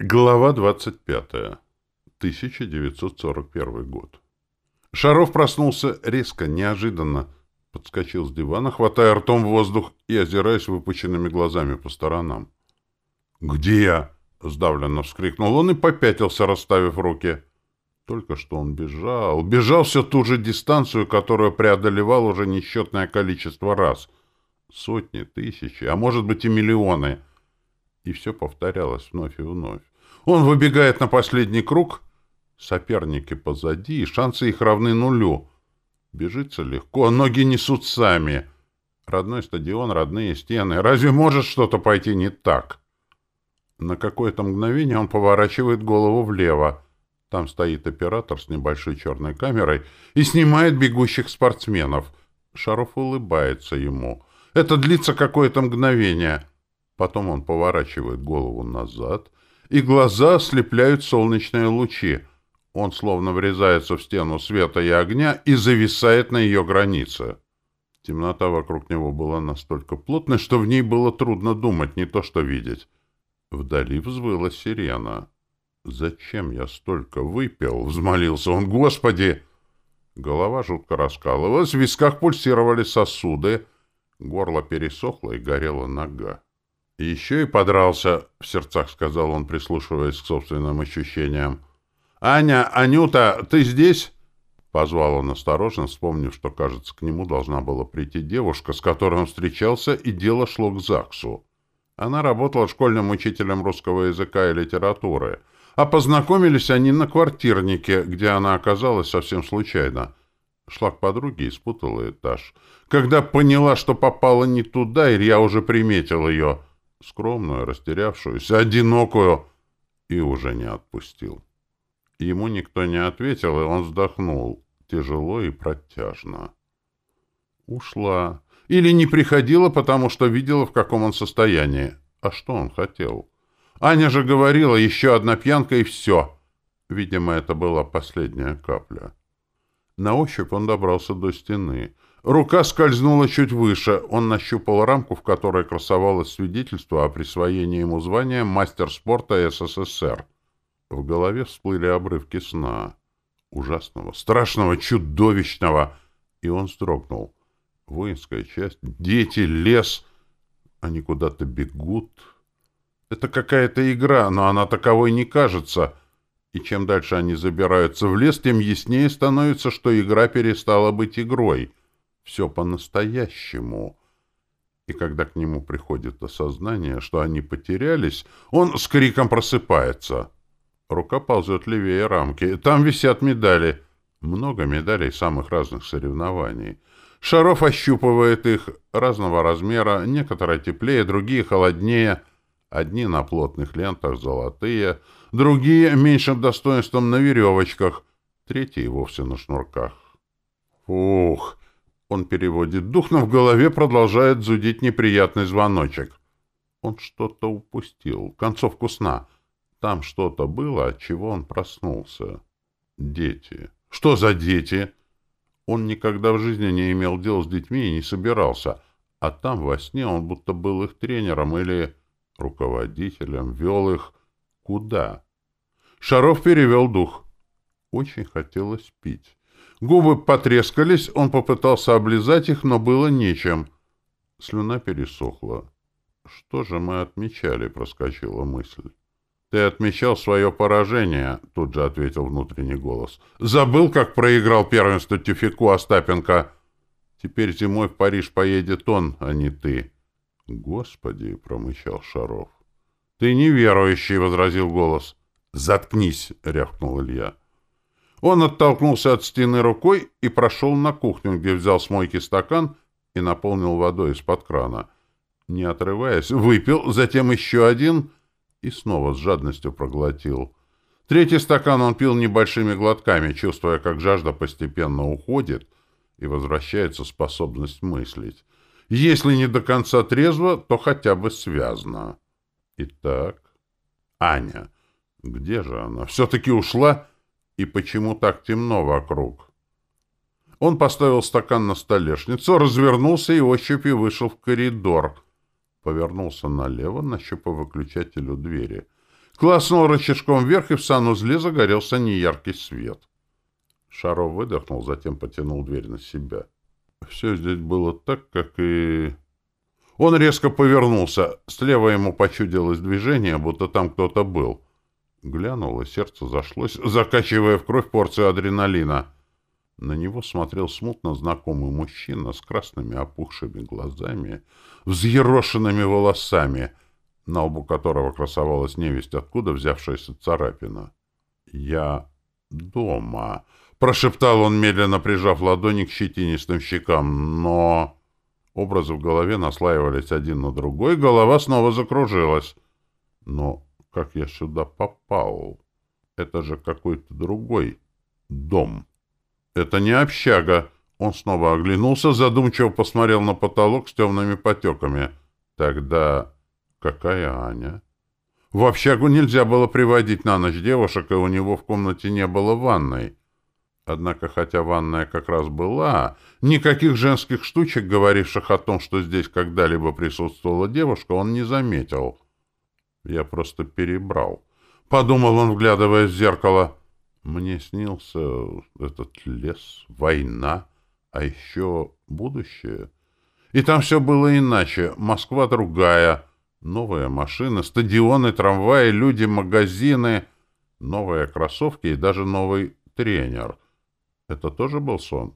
Глава 25. 1941 год. Шаров проснулся резко, неожиданно. Подскочил с дивана, хватая ртом воздух и озираясь выпученными глазами по сторонам. «Где я?» — сдавленно вскрикнул он и попятился, расставив руки. Только что он бежал, бежал всю ту же дистанцию, которую преодолевал уже несчетное количество раз. Сотни, тысячи, а может быть и миллионы. И все повторялось вновь и вновь. Он выбегает на последний круг. Соперники позади, и шансы их равны нулю. Бежится легко, ноги несут сами. Родной стадион, родные стены. Разве может что-то пойти не так? На какое-то мгновение он поворачивает голову влево. Там стоит оператор с небольшой черной камерой и снимает бегущих спортсменов. Шаров улыбается ему. Это длится какое-то мгновение. Потом он поворачивает голову назад — и глаза ослепляют солнечные лучи. Он словно врезается в стену света и огня и зависает на ее границе. Темнота вокруг него была настолько плотной, что в ней было трудно думать, не то что видеть. Вдали взвыла сирена. «Зачем я столько выпил?» — взмолился он. «Господи!» Голова жутко раскалывалась, в висках пульсировали сосуды, горло пересохло и горела нога. «Еще и подрался», — в сердцах сказал он, прислушиваясь к собственным ощущениям. «Аня, Анюта, ты здесь?» Позвал он осторожно, вспомнив, что, кажется, к нему должна была прийти девушка, с которой он встречался, и дело шло к ЗАГСу. Она работала школьным учителем русского языка и литературы, а познакомились они на квартирнике, где она оказалась совсем случайно. Шла к подруге и спутала этаж. Когда поняла, что попала не туда, Илья уже приметил ее — скромную, растерявшуюся, одинокую, и уже не отпустил. Ему никто не ответил, и он вздохнул, тяжело и протяжно. Ушла. Или не приходила, потому что видела, в каком он состоянии. А что он хотел? Аня же говорила, еще одна пьянка и все. Видимо, это была последняя капля. На ощупь он добрался до стены — Рука скользнула чуть выше. Он нащупал рамку, в которой красовалось свидетельство о присвоении ему звания «Мастер спорта СССР». В голове всплыли обрывки сна. Ужасного, страшного, чудовищного. И он вздрогнул. Воинская часть, дети, лес. Они куда-то бегут. Это какая-то игра, но она таковой не кажется. И чем дальше они забираются в лес, тем яснее становится, что игра перестала быть игрой — все по-настоящему. И когда к нему приходит осознание, что они потерялись, он с криком просыпается. Рука ползет левее рамки. Там висят медали. Много медалей самых разных соревнований. Шаров ощупывает их разного размера, некоторые теплее, другие холоднее. Одни на плотных лентах золотые, другие меньшим достоинством на веревочках, третьи вовсе на шнурках. Ух! Он переводит дух, но в голове продолжает зудить неприятный звоночек. Он что-то упустил, концовку сна. Там что-то было, от чего он проснулся. Дети. Что за дети? Он никогда в жизни не имел дел с детьми и не собирался. А там во сне он будто был их тренером или руководителем, вел их куда? Шаров перевел дух. Очень хотелось пить. Губы потрескались, он попытался облизать их, но было нечем. Слюна пересохла. «Что же мы отмечали?» — проскочила мысль. «Ты отмечал свое поражение», — тут же ответил внутренний голос. «Забыл, как проиграл первенство Тюфику Остапенко. Теперь зимой в Париж поедет он, а не ты». «Господи!» — промычал Шаров. «Ты неверующий!» — возразил голос. «Заткнись!» — рявкнул Илья. Он оттолкнулся от стены рукой и прошел на кухню, где взял с мойки стакан и наполнил водой из-под крана. Не отрываясь, выпил, затем еще один и снова с жадностью проглотил. Третий стакан он пил небольшими глотками, чувствуя, как жажда постепенно уходит и возвращается способность мыслить. Если не до конца трезво, то хотя бы связно. Итак, Аня. Где же она? Все-таки ушла? И почему так темно вокруг? Он поставил стакан на столешницу, развернулся и ощупью вышел в коридор. Повернулся налево, нащупав выключатель двери. класснул рычажком вверх, и в санузле загорелся неяркий свет. Шаров выдохнул, затем потянул дверь на себя. Все здесь было так, как и... Он резко повернулся. Слева ему почудилось движение, будто там кто-то был. Глянул, и сердце зашлось, закачивая в кровь порцию адреналина. На него смотрел смутно знакомый мужчина с красными опухшими глазами, взъерошенными волосами, на лбу которого красовалась невесть, откуда взявшаяся царапина. «Я дома», — прошептал он, медленно прижав ладони к щетинистым щекам, но... Образы в голове наслаивались один на другой, голова снова закружилась. Но как я сюда попал? Это же какой-то другой дом. Это не общага. Он снова оглянулся, задумчиво посмотрел на потолок с темными потеками. Тогда какая Аня? В общагу нельзя было приводить на ночь девушек, и у него в комнате не было ванной. Однако, хотя ванная как раз была, никаких женских штучек, говоривших о том, что здесь когда-либо присутствовала девушка, он не заметил. Я просто перебрал. Подумал он, вглядываясь в зеркало. Мне снился этот лес, война, а еще будущее. И там все было иначе. Москва другая. Новая машина, стадионы, трамваи, люди, магазины, новые кроссовки и даже новый тренер. Это тоже был сон?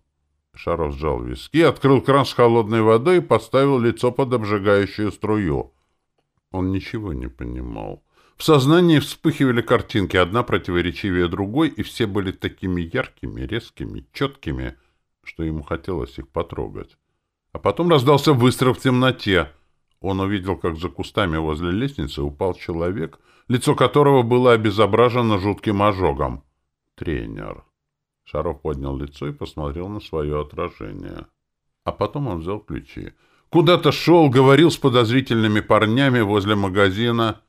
Шаров сжал виски, открыл кран с холодной водой и поставил лицо под обжигающую струю. Он ничего не понимал. В сознании вспыхивали картинки, одна противоречивее другой, и все были такими яркими, резкими, четкими, что ему хотелось их потрогать. А потом раздался выстрел в темноте. Он увидел, как за кустами возле лестницы упал человек, лицо которого было обезображено жутким ожогом. Тренер. Шаров поднял лицо и посмотрел на свое отражение. А потом он взял ключи. Куда-то шел, говорил с подозрительными парнями возле магазина.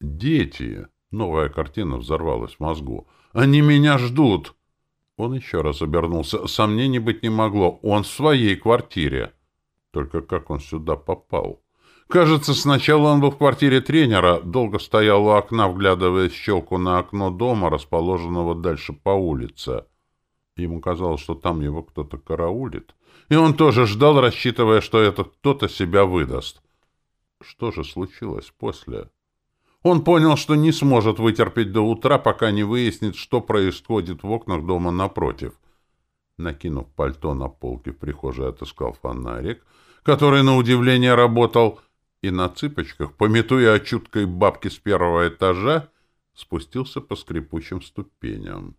«Дети!» — новая картина взорвалась в мозгу. «Они меня ждут!» Он еще раз обернулся. Сомнений быть не могло. Он в своей квартире. Только как он сюда попал? Кажется, сначала он был в квартире тренера, долго стоял у окна, вглядываясь в щелку на окно дома, расположенного дальше по улице. Ему казалось, что там его кто-то караулит. И он тоже ждал, рассчитывая, что этот кто-то себя выдаст. Что же случилось после? Он понял, что не сможет вытерпеть до утра, пока не выяснит, что происходит в окнах дома напротив. Накинув пальто на полке в прихожей, отыскал фонарик, который, на удивление, работал, и на цыпочках, пометуя о чуткой бабке с первого этажа, спустился по скрипучим ступеням.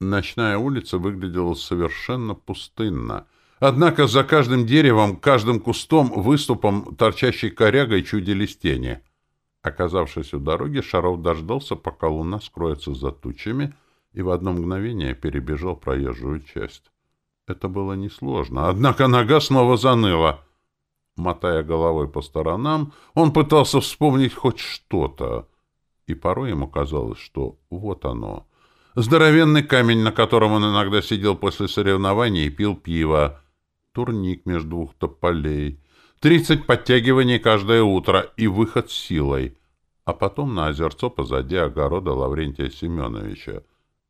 Ночная улица выглядела совершенно пустынно. Однако за каждым деревом, каждым кустом, выступом, торчащей корягой чудились тени. Оказавшись у дороги, Шаров дождался, пока луна скроется за тучами, и в одно мгновение перебежал проезжую часть. Это было несложно, однако нога снова заныла. Мотая головой по сторонам, он пытался вспомнить хоть что-то, и порой ему казалось, что вот оно — Здоровенный камень, на котором он иногда сидел после соревнований и пил пиво. Турник между двух тополей. Тридцать подтягиваний каждое утро и выход силой. А потом на озерцо позади огорода Лаврентия Семеновича.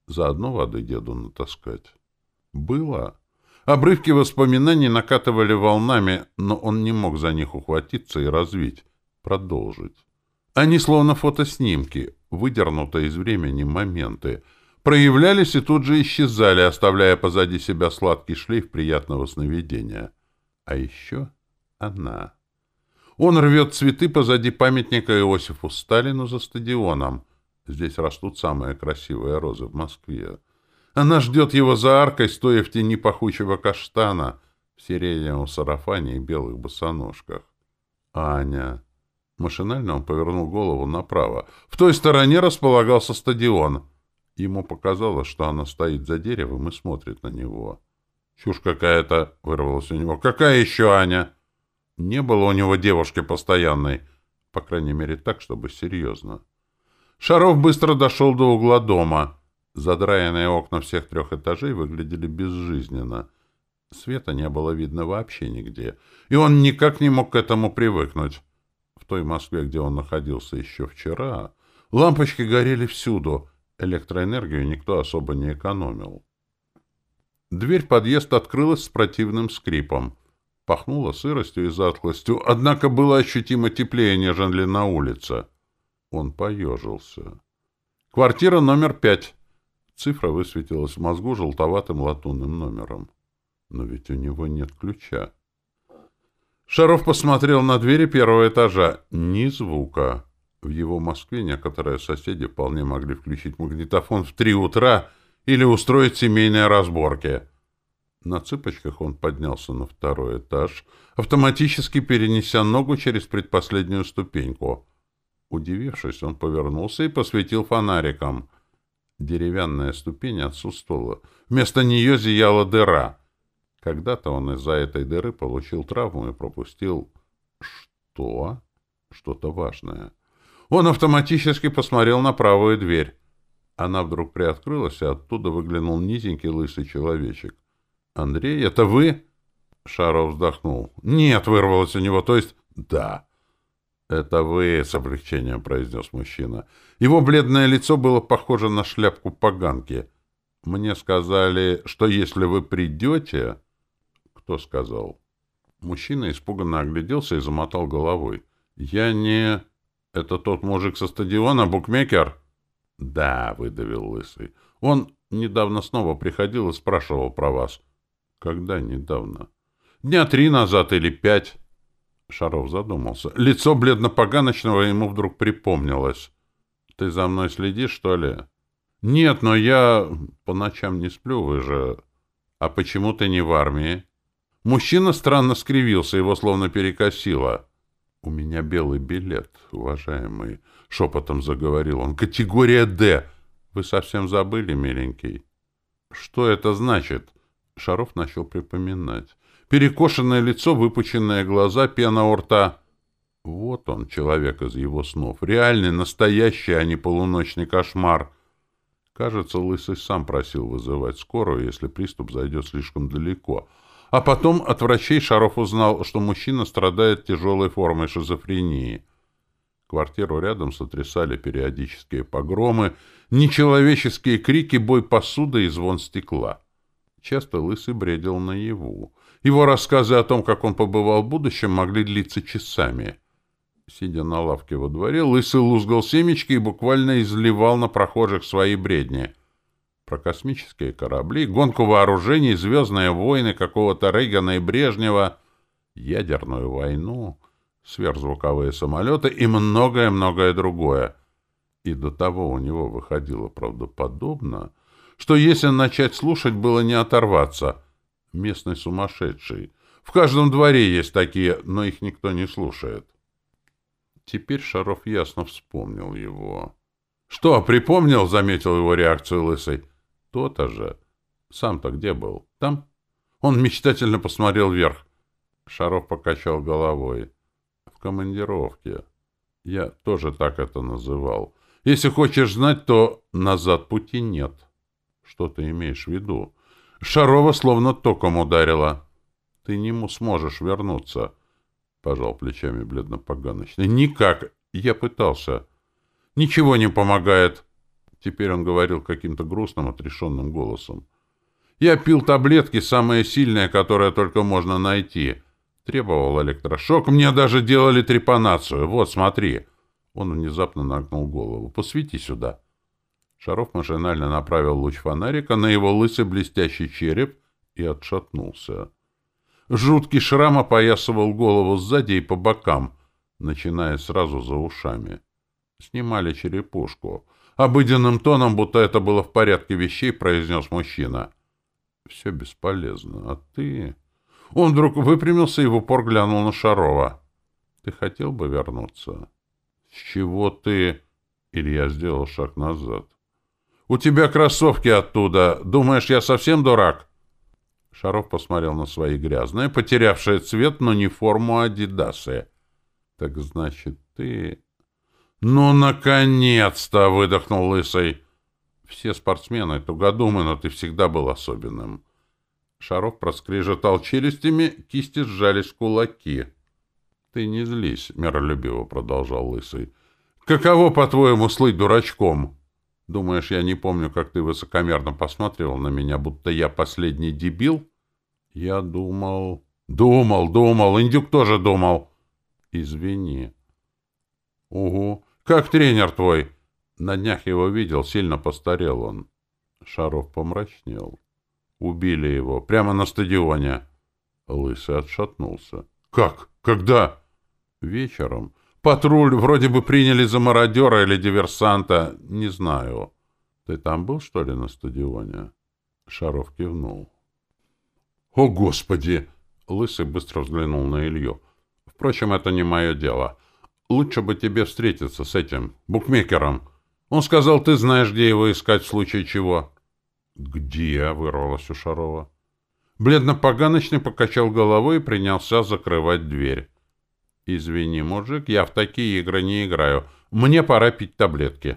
Заодно воды деду натаскать. Было. Обрывки воспоминаний накатывали волнами, но он не мог за них ухватиться и развить, продолжить. Они словно фотоснимки, выдернутые из времени моменты — проявлялись и тут же исчезали, оставляя позади себя сладкий шлейф приятного сновидения. А еще она. Он рвет цветы позади памятника Иосифу Сталину за стадионом. Здесь растут самые красивые розы в Москве. Она ждет его за аркой, стоя в тени пахучего каштана, в сиреневом сарафане и белых босоножках. Аня. Машинально он повернул голову направо. В той стороне располагался стадион. Ему показалось, что она стоит за деревом и смотрит на него. «Чушь какая-то!» — вырвалась у него. «Какая еще Аня?» Не было у него девушки постоянной. По крайней мере, так, чтобы серьезно. Шаров быстро дошел до угла дома. Задраенные окна всех трех этажей выглядели безжизненно. Света не было видно вообще нигде. И он никак не мог к этому привыкнуть. В той Москве, где он находился еще вчера, Лампочки горели всюду. Электроэнергию никто особо не экономил. Дверь подъезд открылась с противным скрипом. Пахнуло сыростью и затхлостью, однако было ощутимо теплее, нежели на улице. Он поежился. Квартира номер пять. Цифра высветилась в мозгу желтоватым латунным номером. Но ведь у него нет ключа. Шаров посмотрел на двери первого этажа. Ни звука. В его Москве некоторые соседи вполне могли включить магнитофон в три утра или устроить семейные разборки. На цыпочках он поднялся на второй этаж, автоматически перенеся ногу через предпоследнюю ступеньку. Удивившись, он повернулся и посветил фонариком. Деревянная ступень отсутствовала. Вместо нее зияла дыра. Когда-то он из-за этой дыры получил травму и пропустил... Что? Что-то важное. Он автоматически посмотрел на правую дверь. Она вдруг приоткрылась, и оттуда выглянул низенький лысый человечек. «Андрей, это вы?» Шаров вздохнул. «Нет», — вырвалось у него, то есть «да». «Это вы», — с облегчением произнес мужчина. Его бледное лицо было похоже на шляпку поганки. «Мне сказали, что если вы придете...» «Кто сказал?» Мужчина испуганно огляделся и замотал головой. «Я не...» «Это тот мужик со стадиона, букмекер?» «Да», — выдавил Лысый. «Он недавно снова приходил и спрашивал про вас». «Когда недавно?» «Дня три назад или пять». Шаров задумался. Лицо бледно-поганочного ему вдруг припомнилось. «Ты за мной следишь, что ли?» «Нет, но я по ночам не сплю, вы же...» «А почему ты не в армии?» Мужчина странно скривился, его словно перекосило. — У меня белый билет, уважаемый, — шепотом заговорил он. — Категория «Д». Вы совсем забыли, миленький? — Что это значит? Шаров начал припоминать. Перекошенное лицо, выпученные глаза, пена у рта. Вот он, человек из его снов. Реальный, настоящий, а не полуночный кошмар. Кажется, Лысый сам просил вызывать скорую, если приступ зайдет слишком далеко — а потом от врачей Шаров узнал, что мужчина страдает тяжелой формой шизофрении. Квартиру рядом сотрясали периодические погромы, нечеловеческие крики, бой посуды и звон стекла. Часто Лысый бредил наяву. Его рассказы о том, как он побывал в будущем, могли длиться часами. Сидя на лавке во дворе, Лысый лузгал семечки и буквально изливал на прохожих свои бредни — про космические корабли, гонку вооружений, звездные войны какого-то Рейгана и Брежнева, ядерную войну, сверхзвуковые самолеты и многое-многое другое. И до того у него выходило правдоподобно, что если начать слушать, было не оторваться. Местный сумасшедший. В каждом дворе есть такие, но их никто не слушает. Теперь Шаров ясно вспомнил его. — Что, припомнил? — заметил его реакцию Лысый. То-то же. Сам-то где был? Там? Он мечтательно посмотрел вверх. Шаров покачал головой. В командировке. Я тоже так это называл. Если хочешь знать, то назад пути нет. Что ты имеешь в виду? Шарова словно током ударила. Ты нему сможешь вернуться. Пожал плечами бледно-поганочный. Никак. Я пытался. Ничего не помогает. Теперь он говорил каким-то грустным, отрешенным голосом. «Я пил таблетки, самые сильные, которые только можно найти. Требовал электрошок. Мне даже делали трепанацию. Вот, смотри». Он внезапно нагнул голову. «Посвети сюда». Шаров машинально направил луч фонарика на его лысый блестящий череп и отшатнулся. Жуткий шрам опоясывал голову сзади и по бокам, начиная сразу за ушами. Снимали черепушку — Обыденным тоном, будто это было в порядке вещей, произнес мужчина. «Все бесполезно. А ты...» Он вдруг выпрямился и в упор глянул на Шарова. «Ты хотел бы вернуться?» «С чего ты...» Илья сделал шаг назад. «У тебя кроссовки оттуда. Думаешь, я совсем дурак?» Шаров посмотрел на свои грязные, потерявшие цвет, но не форму Адидасы. «Так значит, ты...» «Ну, наконец-то!» — выдохнул Лысый. «Все спортсмены тугодумы, но ты всегда был особенным». Шаров проскрежетал челюстями, кисти сжались в кулаки. «Ты не злись», — миролюбиво продолжал Лысый. Каково, по-твоему, слыть дурачком? Думаешь, я не помню, как ты высокомерно посматривал на меня, будто я последний дебил? Я думал... Думал, думал, индюк тоже думал. Извини. Угу. Как тренер твой? На днях его видел, сильно постарел он. Шаров помрачнел. Убили его. Прямо на стадионе. Лысый отшатнулся. Как? Когда? Вечером. Патруль вроде бы приняли за мародера или диверсанта. Не знаю. Ты там был, что ли, на стадионе? Шаров кивнул. О, Господи! Лысый быстро взглянул на Илью. Впрочем, это не мое дело. Лучше бы тебе встретиться с этим букмекером. Он сказал, ты знаешь, где его искать в случае чего. «Где?» — вырвалось у Шарова. Бледно-поганочный покачал головой и принялся закрывать дверь. «Извини, мужик, я в такие игры не играю. Мне пора пить таблетки».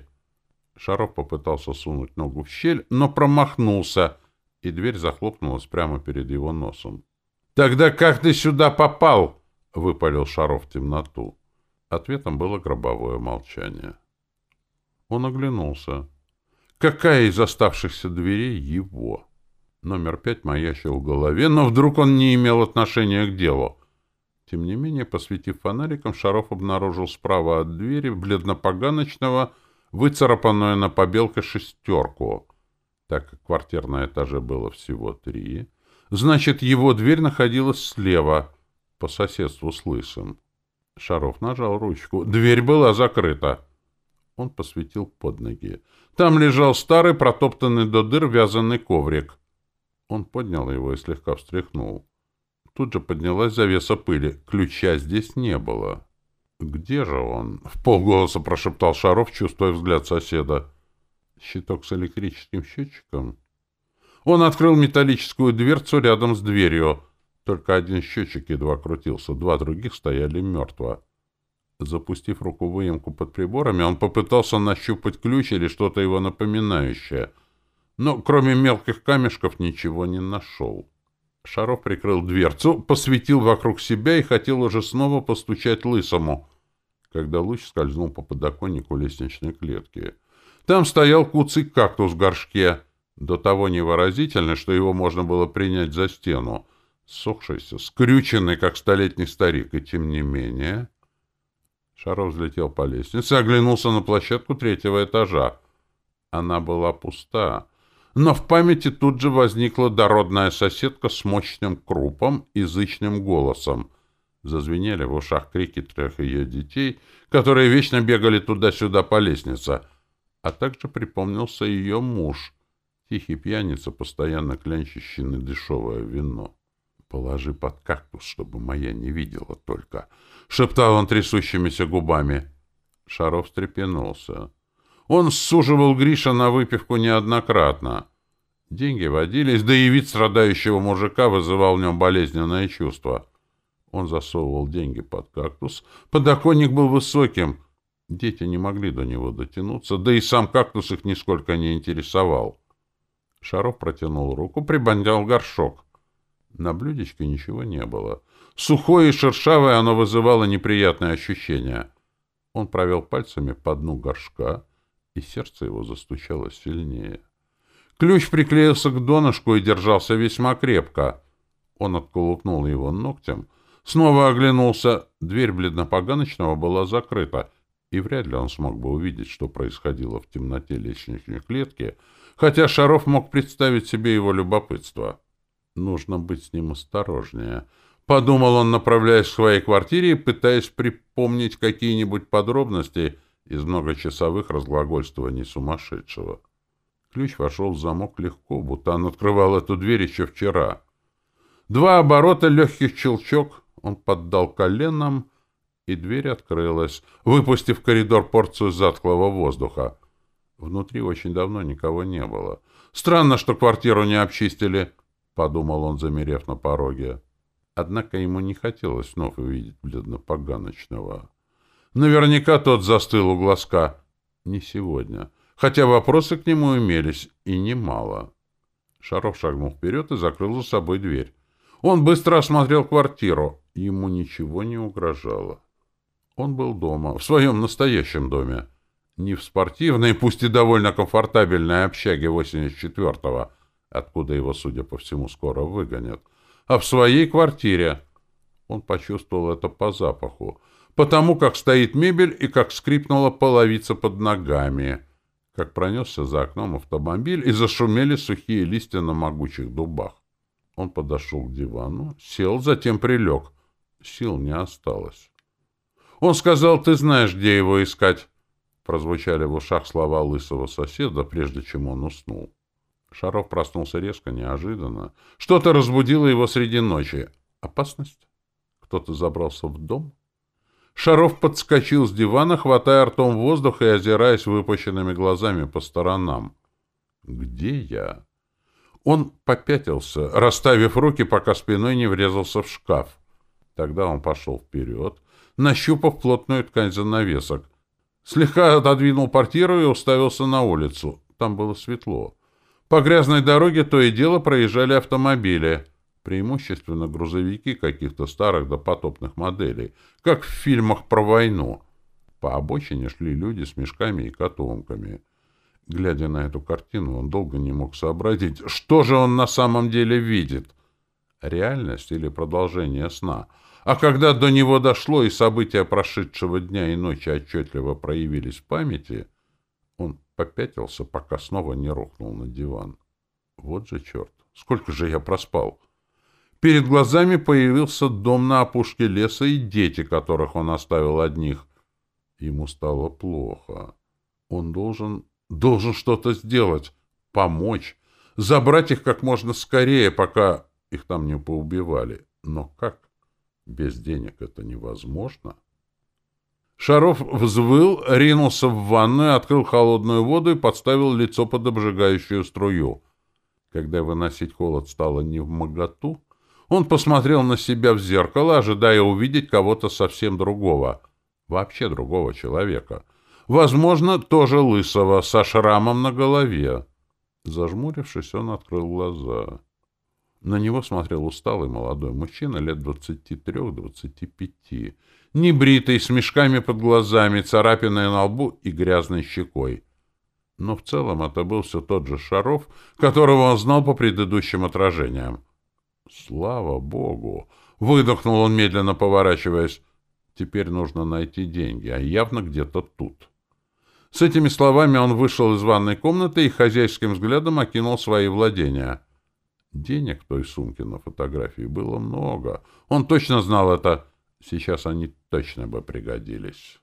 Шаров попытался сунуть ногу в щель, но промахнулся, и дверь захлопнулась прямо перед его носом. «Тогда как ты сюда попал?» — выпалил Шаров в темноту. Ответом было гробовое молчание. Он оглянулся. Какая из оставшихся дверей его? Номер пять маячил в голове, но вдруг он не имел отношения к делу. Тем не менее, посветив фонариком, Шаров обнаружил справа от двери бледно-поганочного, выцарапанную на побелке шестерку. Так как квартир на этаже было всего три, значит, его дверь находилась слева, по соседству с Лысым. Шаров нажал ручку. Дверь была закрыта. Он посветил под ноги. Там лежал старый, протоптанный до дыр вязаный коврик. Он поднял его и слегка встряхнул. Тут же поднялась завеса пыли. Ключа здесь не было. «Где же он?» — в полголоса прошептал Шаров, чувствуя взгляд соседа. «Щиток с электрическим счетчиком?» Он открыл металлическую дверцу рядом с дверью. Только один счетчик едва крутился, два других стояли мертво. Запустив руку в выемку под приборами, он попытался нащупать ключ или что-то его напоминающее, но кроме мелких камешков ничего не нашел. Шаров прикрыл дверцу, посветил вокруг себя и хотел уже снова постучать лысому, когда луч скользнул по подоконнику лестничной клетки. Там стоял куцый кактус в горшке, до того невыразительный, что его можно было принять за стену, сохшийся, скрюченный, как столетний старик, и тем не менее... Шаров взлетел по лестнице, оглянулся на площадку третьего этажа. Она была пуста, но в памяти тут же возникла дородная соседка с мощным крупом и зычным голосом. Зазвенели в ушах крики трех ее детей, которые вечно бегали туда-сюда по лестнице. А также припомнился ее муж, тихий пьяница, постоянно клянчащий на дешевое вино. Положи под кактус, чтобы моя не видела только. Шептал он трясущимися губами. Шаров встрепенулся. Он суживал Гриша на выпивку неоднократно. Деньги водились, да и вид страдающего мужика вызывал в нем болезненное чувство. Он засовывал деньги под кактус. Подоконник был высоким. Дети не могли до него дотянуться, да и сам кактус их нисколько не интересовал. Шаров протянул руку, прибандял горшок. На блюдечке ничего не было. Сухое и шершавое оно вызывало неприятные ощущения. Он провел пальцами по дну горшка, и сердце его застучало сильнее. Ключ приклеился к донышку и держался весьма крепко. Он отколупнул его ногтем, снова оглянулся. Дверь бледнопоганочного была закрыта, и вряд ли он смог бы увидеть, что происходило в темноте лестничной клетки, хотя Шаров мог представить себе его любопытство. Нужно быть с ним осторожнее. Подумал он, направляясь к своей квартире пытаясь припомнить какие-нибудь подробности из многочасовых разглагольствований сумасшедшего. Ключ вошел в замок легко, будто он открывал эту дверь еще вчера. Два оборота, легких челчок, он поддал коленом, и дверь открылась, выпустив в коридор порцию затхлого воздуха. Внутри очень давно никого не было. Странно, что квартиру не обчистили. — подумал он, замерев на пороге. Однако ему не хотелось вновь увидеть бледно-поганочного. Наверняка тот застыл у глазка. Не сегодня. Хотя вопросы к нему имелись, и немало. Шаров шагнул вперед и закрыл за собой дверь. Он быстро осмотрел квартиру. Ему ничего не угрожало. Он был дома, в своем настоящем доме. Не в спортивной, пусть и довольно комфортабельной общаге 84-го, откуда его, судя по всему, скоро выгонят, а в своей квартире. Он почувствовал это по запаху, потому как стоит мебель и как скрипнула половица под ногами, как пронесся за окном автомобиль и зашумели сухие листья на могучих дубах. Он подошел к дивану, сел, затем прилег. Сил не осталось. Он сказал, ты знаешь, где его искать. Прозвучали в ушах слова лысого соседа, прежде чем он уснул. Шаров проснулся резко, неожиданно. Что-то разбудило его среди ночи. Опасность? Кто-то забрался в дом? Шаров подскочил с дивана, хватая ртом воздух и озираясь выпущенными глазами по сторонам. «Где я?» Он попятился, расставив руки, пока спиной не врезался в шкаф. Тогда он пошел вперед, нащупав плотную ткань занавесок. Слегка отодвинул портьеру и уставился на улицу. Там было светло. По грязной дороге то и дело проезжали автомобили, преимущественно грузовики каких-то старых допотопных моделей, как в фильмах про войну. По обочине шли люди с мешками и котомками. Глядя на эту картину, он долго не мог сообразить, что же он на самом деле видит. Реальность или продолжение сна — а когда до него дошло и события прошедшего дня и ночи отчетливо проявились в памяти, попятился, пока снова не рухнул на диван. Вот же черт! Сколько же я проспал! Перед глазами появился дом на опушке леса и дети, которых он оставил одних. Ему стало плохо. Он должен... должен что-то сделать, помочь, забрать их как можно скорее, пока их там не поубивали. Но как? Без денег это невозможно. Шаров взвыл, ринулся в ванную, открыл холодную воду и подставил лицо под обжигающую струю. Когда выносить холод стало не в моготу, он посмотрел на себя в зеркало, ожидая увидеть кого-то совсем другого, вообще другого человека. Возможно, тоже лысого, со шрамом на голове. Зажмурившись, он открыл глаза. На него смотрел усталый молодой мужчина лет двадцати трех-двадцати пяти, небритый, с мешками под глазами, царапиной на лбу и грязной щекой. Но в целом это был все тот же Шаров, которого он знал по предыдущим отражениям. «Слава Богу!» — выдохнул он, медленно поворачиваясь. «Теперь нужно найти деньги, а явно где-то тут». С этими словами он вышел из ванной комнаты и хозяйским взглядом окинул свои владения — Денег в той сумке на фотографии было много. Он точно знал это. Сейчас они точно бы пригодились.